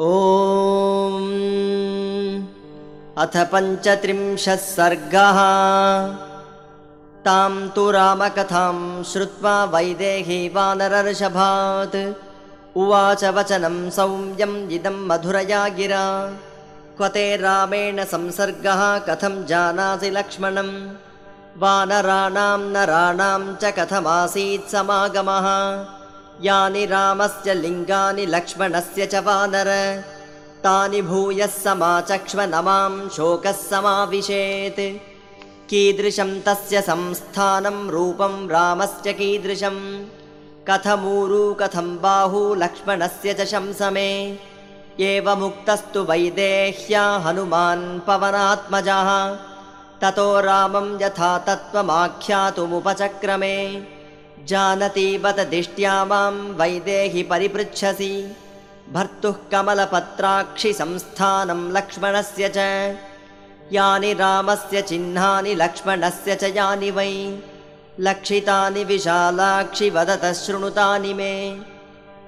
ॐ अथ पञ्चत्रिंशः सर्गः। तां तु रामकथां श्रुत्वा वैदेही वानरर्षभात्। उवाच वचनं सौम्यम् इदं मधुरया गिरा क्व ते रामेण संसर्गः कथं जानासि लक्ष्मणम्? वानराणां नराणां च कथमासीत् समागमः यानि रामस्य लिङ्गानि लक्ष्मणस्य च वानर। तानि भूयः समाचक्ष्व न मां शोकः समाविशेत्। कीदृशं तस्य संस्थानं रूपं रामस्य कीदृशं? कथमूरु कथं बाहु लक्ष्मणस्य च शंसमे। एवमुक्तस्तु वैदेह्या हनुमान् पवनात्मजः। ततो रामं यथा तत्त्वमाख्यातुमुपचक्रमे जानति बत दिष्ट्या मां वैदेहि परिपृच्छसि। भर्तुः कमलपत्राक्षि संस्थानं लक्ष्मणस्य च। यानि रामस्य चिह्नानि लक्ष्मणस्य च यानि वै। लक्षितानि विशालाक्षि वदतः शृणुतानि मे।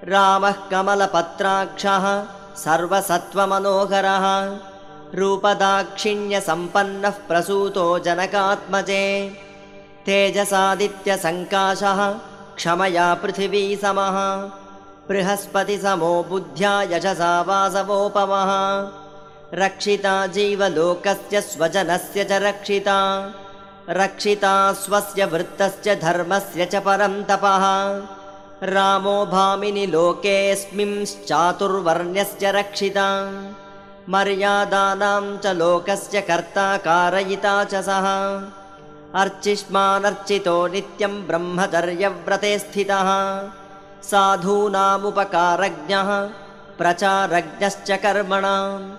रामः कमलपत्राक्षः सर्वसत्त्वमनोहरः। रूपदाक्षिण्यसम्पन्नः प्रसूतो जनकात्मजे तेजसादित्यसङ्काशः क्षमया पृथिवी समः। बृहस्पतिसमो बुद्ध्या यशसा वासवोपमः। रक्षिता जीवलोकस्य स्वजनस्य च रक्षिता। रक्षिता स्वस्य वृत्तस्य धर्मस्य च परं तपः। रामो भामिनि लोकेऽस्मिंश्चातुर्वर्ण्यस्य रक्षिता। मर्यादानां च लोकस्य कर्ता कारयिता च सः अर्चिष्मानर्चितो नित्यं ब्रह्मचर्यव्रते स्थितः। साधूनामुपकारज्ञः प्रचारज्ञश्च कर्मणां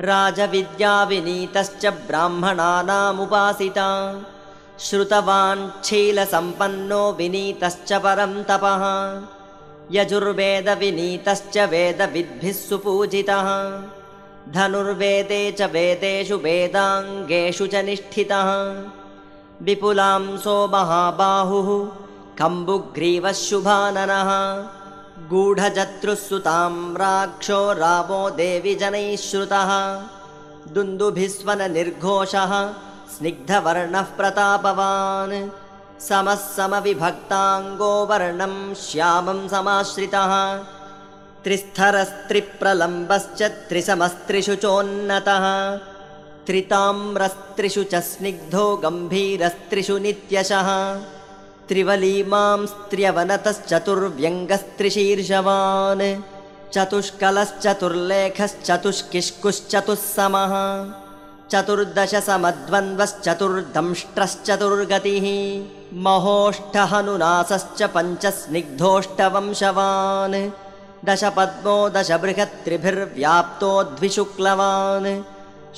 राजविद्याविनीतश्च ब्राह्मणानामुपासिता श्रुतवाञ्छीलसम्पन्नो विनीतश्च परं तपः। यजुर्वेदविनीतश्च वेदविद्भिः सुपूजितः। धनुर्वेदे च वेदेषु वेदाङ्गेषु च निष्ठितः विपुलांसो महाबाहुः कम्बुग्रीवः शुभाननः गूढजत्रुः सुताम्राक्षो रामो देवि जनैः श्रुतः दुन्दुभिस्वननिर्घोषः स्निग्धवर्णः प्रतापवान् समः समविभक्ताङ्गो वर्णं श्यामं समाश्रितः त्रिस्थरस्त्रिप्रलम्बश्च त्रिसमस्त्रिषु चोन्नतः त्रिताम्रस्त्रिषु च स्निग्धो गम्भीरस्त्रिषु नित्यशः। त्रिवलीमांस्त्र्यवनतश्चतुर्व्यङ्गस्त्रिशीर्षवान् चतुष्कलश्चतुर्लेखश्चतुष्किष्कुश्चतुस्समः चतुर्दशसमध्वन्द्वश्चतुर्दंष्ट्रश्चतुर्गतिः महोष्ठहनुनासश्च पञ्चस्निग्धोष्टवंशवान्। दशपद्मो दशबृहत्त्रिभिर्व्याप्तोद्विशुक्लवान्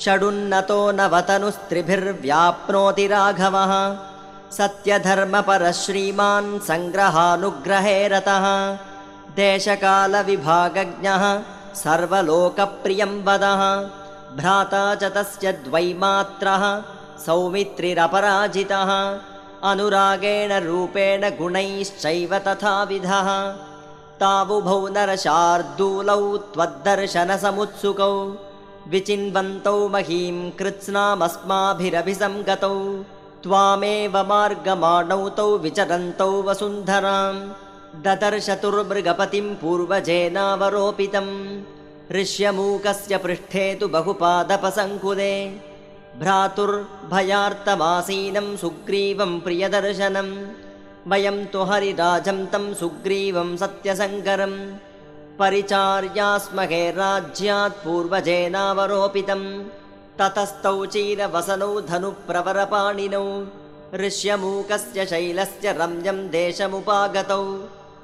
षडुन्नतो नवतनुस्त्रिभिर्व्याप्नोति राघवः। सत्यधर्मपरः श्रीमान् सङ्ग्रहानुग्रहे रतः देशकालविभागज्ञः सर्वलोकप्रियं वदः भ्राता च तस्य द्वैमात्रः सौमित्रिरपराजितः। अनुरागेण रूपेण गुणैश्चैव तथाविधः। तावुभौ नरशार्दूलौ त्वद्दर्शनसमुत्सुकौ विचिन्वन्तौ महीं कृत्स्नामस्माभिरभिसङ्गतौ त्वामेव मार्गमाणौ तौ विचरन्तौ वसुन्धरां ददर्शतुर्मृगपतिं पूर्वजेनावरोपितम् ऋष्यमूकस्य पृष्ठे तु बहुपादपसङ्कुले भ्रातुर्भयार्तमासीनं सुग्रीवं प्रियदर्शनं वयं तु हरिराजं तं सुग्रीवं सत्यशङ्करं परिचार्यास्महे राज्यात् पूर्वजेनावरोपितं ततस्तौ चीरवसनौ धनुप्रवरपाणिनौ। ऋष्यमूकस्य शैलस्य रम्यं देशमुपागतौ।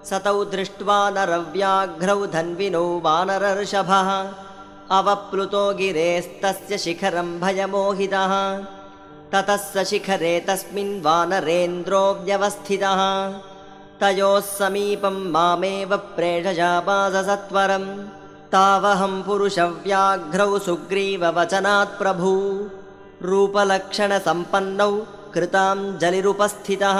सतौ दृष्ट्वा नरव्याघ्रौ धन्विनौ वानरर्षभः। अवप्लुतो गिरेस्तस्य शिखरं भयमोहितः। ततः स शिखरे तस्मिन् वानरेन्द्रो व्यवस्थितः तयोः समीपं मामेव प्रेषजापाससत्वरं। तावहं पुरुषव्याघ्रौ सुग्रीववचनात् प्रभू। रूपलक्षणसम्पन्नौ कृताञ्जलिरुपस्थितः।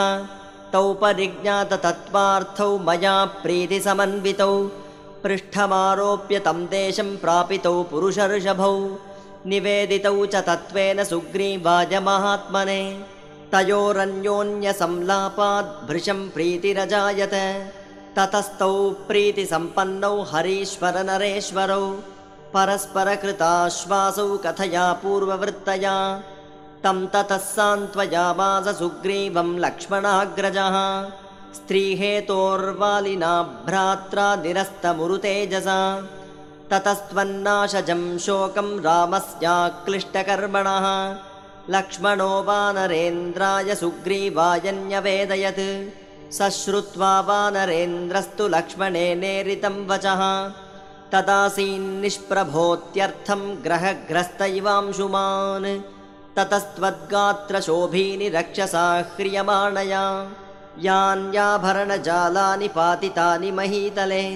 तौ परिज्ञाततत्त्वार्थौ मया प्रीतिसमन्वितौ। पृष्ठमारोप्य तं देशं प्रापितौ पुरुषर्षभौ निवेदितौ च तत्त्वेन सुग्रीवाजमहात्मने तयोरन्योन्यसंलापाद्भृशं प्रीतिरजायत। ततस्तौ प्रीतिसम्पन्नौ हरीश्वरनरेश्वरौ। परस्परकृताश्वासौ कथया पूर्ववृत्तया। तं ततः सान्त्वयामास सुग्रीवं लक्ष्मणाग्रजः। स्त्रीहेतोर्वालिना भ्रात्रा निरस्तमुरुतेजसा। ततस्त्वन्नाशजं शोकं रामस्याक्लिष्टकर्मणः लक्ष्मणो वानरेन्द्राय सुग्रीवायन्यवेदयत् स श्रुत्वा वानरेन्द्रस्तु लक्ष्मणेनेरितं वचः। तदासीन्निष्प्रभोत्यर्थं ग्रहग्रस्त इवांशुमान् ततस्त्वद्गात्रशोभीनि रक्षसा ह्रियमाणया। यान्याभरणजालानि पातितानि महीतले।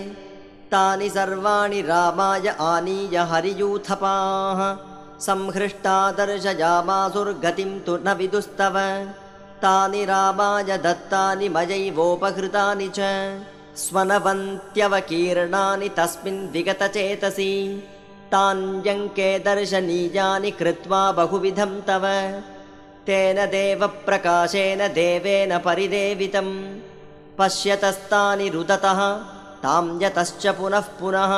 तानि सर्वाणि रामाय आनीय हरियूथपाः संहृष्टा दर्शयामासुर्गतिं तु न विदुस्तव। तानि रामाय दत्तानि मयैवोपहृतानि च। स्वनवन्त्यवकीर्णानि तस्मिन् विगतचेतसि तान्यङ्के दर्शनीयानि कृत्वा बहुविधं तव। तेन देवप्रकाशेन देवेन परिदेवितं। पश्यतस्तानि रुदतः तां यतश्च पुनः पुनः।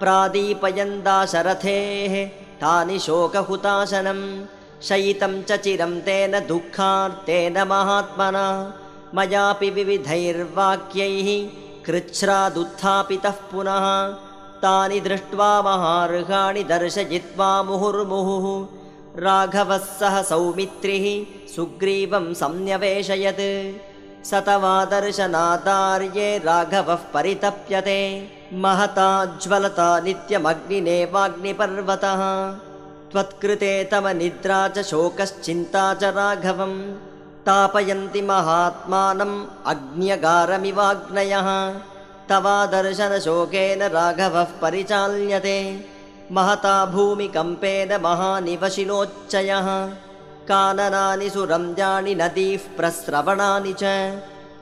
प्रादीपयन्दाशरथेः तानि शोकहुताशनं शयितं च चिरं तेन दुःखार्तेन महात्मना। मयापि विविधैर्वाक्यैः कृच्छ्रादुत्थापितः पुनः। तानि दृष्ट्वा महार्हाणि दर्शयित्वा मुहुर्मुहुः। राघवः सह सौमित्रिः सुग्रीवं संन्यवेशयत्। स तवादर्शनादार्ये राघवः परितप्यते महता ज्वलता नित्यमग्निनेवाग्निपर्वतः त्वत्कृते तव निद्रा च शोकश्चिन्ता च राघवं तापयन्ति महात्मानम् अग्न्यगारमिवाग्नयः। तवादर्शनशोकेन राघवः परिचाल्यते। महता भूमिकम्पेन महानिवशिलोच्चयः। काननानि सुरम्याणि नदीः प्रस्रवणानि च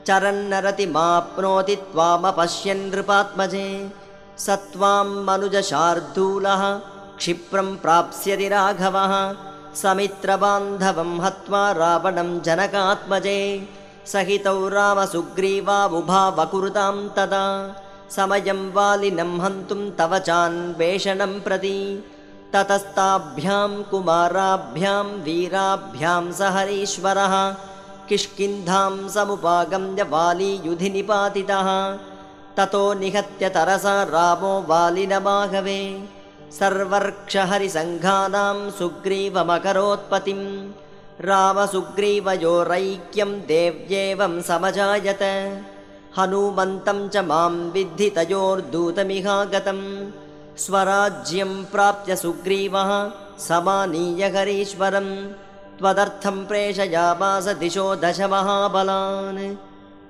चरन्नरतिमाप्नोति त्वामपश्यन् नृपात्मजे। स त्वां मनुजशार्दूलः क्षिप्रं प्राप्स्यति राघवः। समित्रबान्धवं हत्वा रावणं जनकात्मजे। सहितौ रामसुग्रीवाबुभावकुरुतां तदा। समयं वालिनं हन्तुं तव चान्वेषणं प्रति। ततस्ताभ्यां कुमाराभ्यां वीराभ्यां स हरीश्वरः किष्किन्धां समुपागम्य वाली युधि निपातितः ततो निहत्य तरसा रामो वालिनमाघवे। सर्वर्क्षहरिसङ्घानां सुग्रीवमकरोत्पत्तिं रामसुग्रीवयोरैक्यं देव्येवं समजायत। हनूमन्तं च मां विद्धि तयोर्दूतमिहागतं स्वराज्यं प्राप्य सुग्रीवः समानीय हरीश्वरं त्वदर्थं प्रेषयामास दिशो दशमहाबलान्।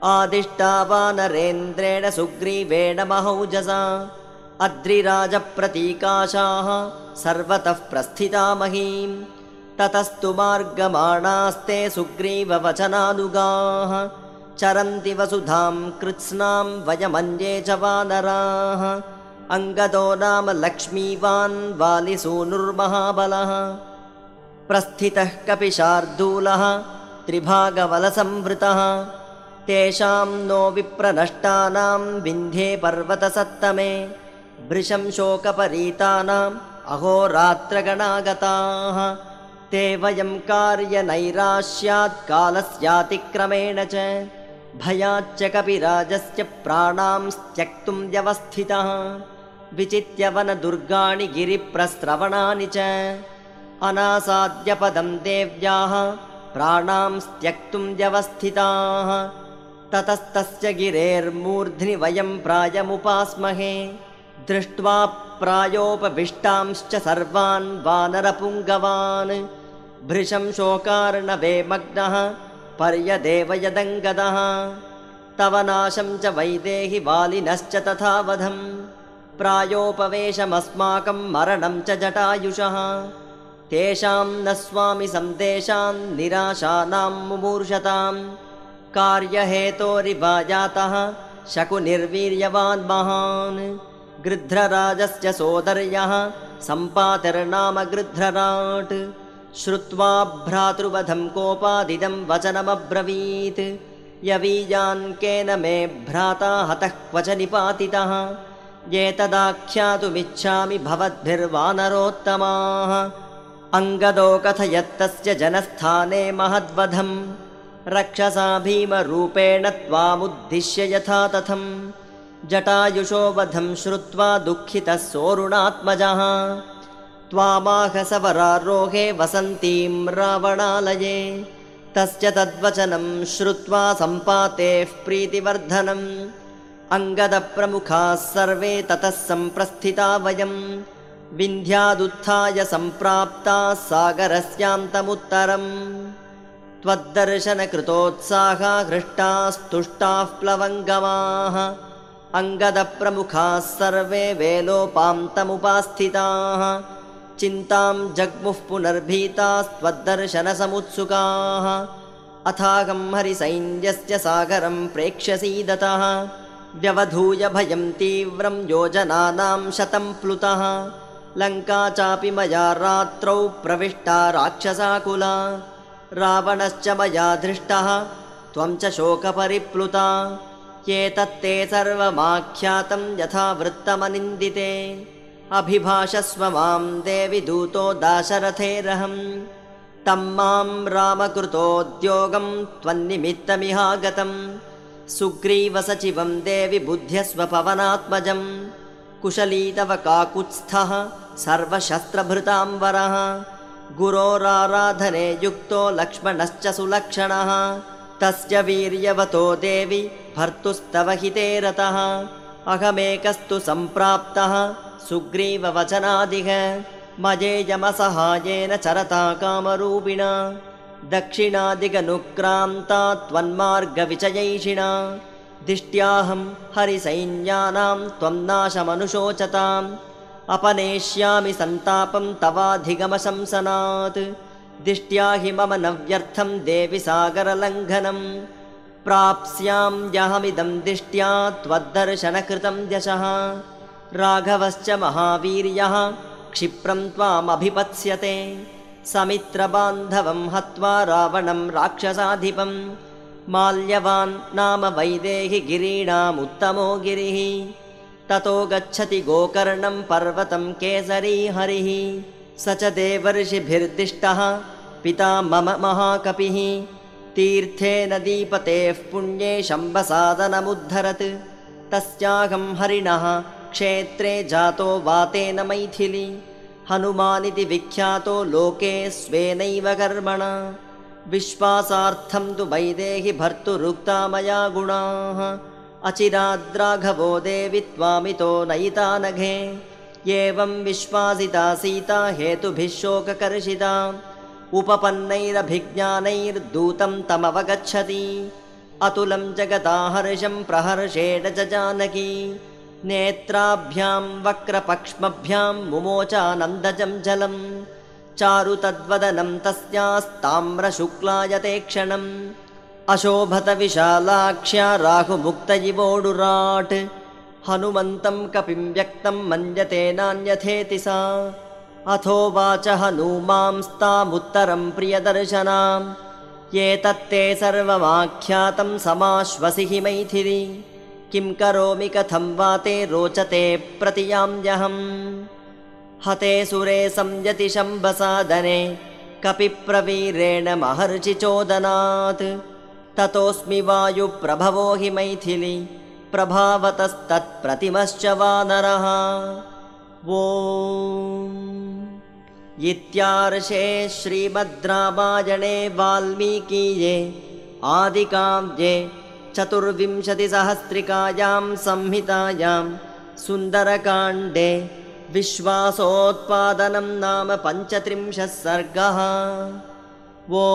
आदिष्टावानरेन्द्रेण सुग्रीवेण महौजसा। अद्रिराजप्रतीकाशाः सर्वतः प्रस्थिता महीं ततस्तु मार्गमाणास्ते सुग्रीववचनानुगाः चरन्ति वसुधां कृत्स्नां वयमन्ये च वानराः। अङ्गदो नाम लक्ष्मीवान् वालिसूनुर्महाबलः प्रस्थितः कपिशार्दूलः त्रिभागवलसंवृतः। तेषां नो विप्रनष्टानां विन्ध्ये पर्वतसत्तमे भृशं शोकपरीतानाम् अहोरात्रगणागताः। ते वयं कार्यनैराश्यात् कालस्यातिक्रमेण च भयाच्च कपिराजस्य प्राणां त्यक्तुं व्यवस्थितः। विचित्य वनदुर्गाणि गिरिप्रस्रवणानि च अनासाद्यपदं देव्याः प्राणां त्यक्तुं व्यवस्थिताः। ततस्तस्य गिरेर्मूर्ध्नि वयं प्रायमुपास्महे। दृष्ट्वा प्रायोपविष्टांश्च सर्वान् वानरपुङ्गवान्। भृशं शोकार्णवे मग्नः पर्यदेवयदङ्गदः तव नाशं च वैदेहि वालिनश्च तथा वधम् प्रायोपवेशमस्माकं मरणं च जटायुषः तेषां न स्वामि सन्देशान् निराशानां मुमूर्षतां। कार्यहेतोरिवा जातः शकुनिर्वीर्यवान् महान्। गृध्रराजस्य सोदर्यः सम्पातिर्नाम गृध्रराट्। श्रुत्वा भ्रातृवधं कोपादिदं वचनमब्रवीत्। यवीयान् केन मे भ्राता हतः क्वच निपातितः। एतदाख्यातुमिच्छामि भवद्भिर्वानरोत्तमाः अङ्गदो कथयत्तस्य जनस्थाने महद्वधम्। रक्षसा भीमरूपेण त्वामुद्दिश्य यथा तथम् जटायुषो वधं श्रुत्वा दुःखितः सोरुणात्मजः। त्वामाहसवरारोहे वसन्तीं रावणालये। तस्य तद्वचनं श्रुत्वा सम्पातेः प्रीतिवर्धनम्। अङ्गदप्रमुखाः सर्वे ततः सम्प्रस्थिता वयम् विन्ध्यादुत्थाय सम्प्राप्ताः सागरस्यान्तमुत्तरम्। त्वद्दर्शनकृतोत्साहा हृष्टास्तुष्टाः प्लवङ्गमाः। अङ्गदप्रमुखाः सर्वे वेलोपान्तमुपास्थिताः। चिन्तां जग्मुः पुनर्भीतास्त्वद्दर्शनसमुत्सुकाः अथागं हरिसैन्यस्य सागरं प्रेक्ष्यसीदतः व्यवधूय भयं तीव्रं योजनानां शतं प्लुतः लङ्का चापि मया रात्रौ प्रविष्टा राक्षसाकुला। रावणश्च मया दृष्टः त्वं च शोकपरिप्लुता। एतत्ते सर्वमाख्यातं यथा वृत्तमनिन्दिते अभिभाषस्व मां देवि दूतो दाशरथेरहम् तं मां रामकृतोद्योगं त्वन्निमित्तमिहागतं। सुग्रीवसचिवं देवि बुद्ध्यस्व पवनात्मजं। कुशली तव काकुत्स्थः सर्वशस्त्रभृतां वरः गुरोराराधने युक्तो लक्ष्मणश्च सुलक्षणः तस्य वीर्यवतो देवि भर्तुस्तव हिते रतः। अहमेकस्तु सम्प्राप्तः सुग्रीववचनादिह मजेयमसहायेन चरता कामरूपिणा दक्षिणादिगनुक्रान्ता त्वन्मार्गविचयैषिणा। दिष्ट्याहं हरिसैन्यानां त्वं नाशमनुशोचताम् अपनेष्यामि सन्तापं तवाधिगमशंसनात्। दिष्ट्या हि मम न व्यर्थं देवि सागरलङ्घनं। प्राप्स्यां यहमिदं दिष्ट्या त्वद्दर्शनकृतं द्यशः राघवश्च महावीर्यः क्षिप्रं त्वामभिपत्स्यते। समित्रबान्धवं हत्वा रावणं राक्षसाधिपं। माल्यवान् नाम वैदेहि गिरीणामुत्तमो गिरिः ततो गच्छति गोकर्णं पर्वतं केसरी हरिः। स च देवर्षिभिर्दिष्टः। पिता मम महाकपिः। तीर्थे नदीपतेः पुण्ये शम्बसादनमुद्धरत् तस्याहं हरिणः क्षेत्रे जातो वातेन मैथिली। हनुमानिति विख्यातो लोके स्वेनैव कर्मणा। विश्वासार्थं तु वैदेहि भर्तुरुक्ता मया गुणाः अचिराद्राघवो देवि त्वामितो नयिता नघे। एवं विश्वासिता सीता हेतुभिः शोककर्षिता। उपपन्नैरभिज्ञानैर्दूतं तमवगच्छति। अतुलं जगदाहर्षं प्रहर्षेण च जानकी। नेत्राभ्यां वक्रपक्ष्मभ्यां मुमोचानन्दजं जलम्। चारु तद्वदनं तस्यास्ताम्रशुक्लायते क्षणम् अशोभत विशालाक्ष्या राहुमुक्त इवोडुराट् हनुमन्तं कपिं व्यक्तं मन्यते नान्यथेति सा। अथोवाच हनूमांस्तामुत्तरं प्रियदर्शनाम्। एतत्ते सर्वमाख्यातं समाश्वसि हि मैथिली। किं करोमि कथं वा ते रोचते प्रतियाम्यहम्। हते सुरे संयति शम्बसादने कपिप्रवीरेण महर्षिचोदनात् ततोऽस्मि वायुप्रभवो हि मैथिली प्रभावतस्तत्प्रतिमश्च वानरः वो इत्यार्षे श्रीभद्रामायणे वाल्मीकीये आदिकाव्ये चतुर्विंशतिसहस्रिकायां संहितायां सुन्दरकाण्डे विश्वासोत्पादनं नाम पञ्चत्रिंशः सर्गः। वो